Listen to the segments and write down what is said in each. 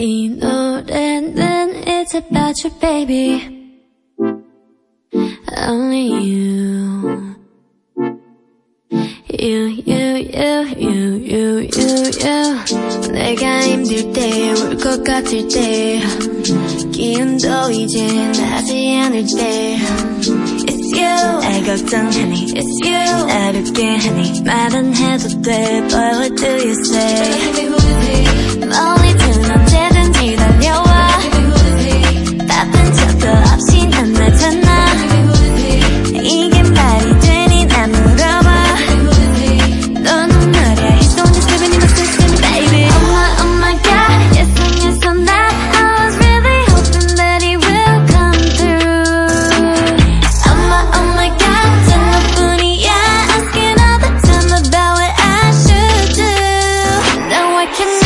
you know that then it's about your baby. Only you. You, you, you, you, you, you, you. 내가 힘들 때, 울 것 같을 때. 기운도 이제 나지 않을 때. It's you. 날 걱정하니. It's you. 어렵게 하니. 말은 해도 돼 But what do you say? Baby, who is. he? can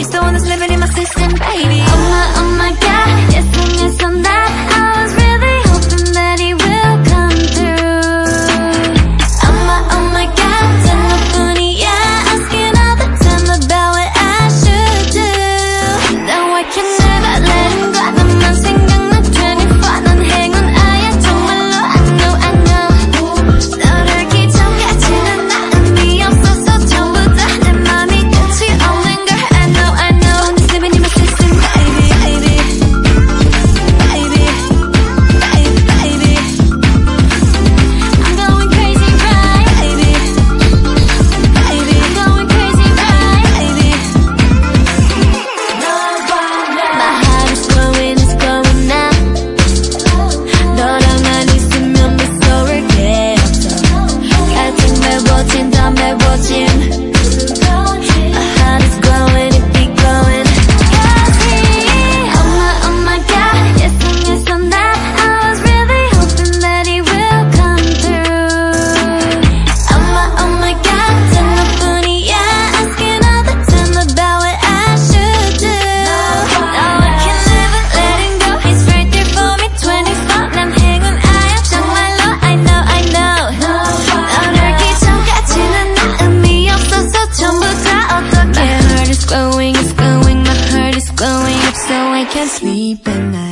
He's the one that's living in my system. 담담해보진 deep in.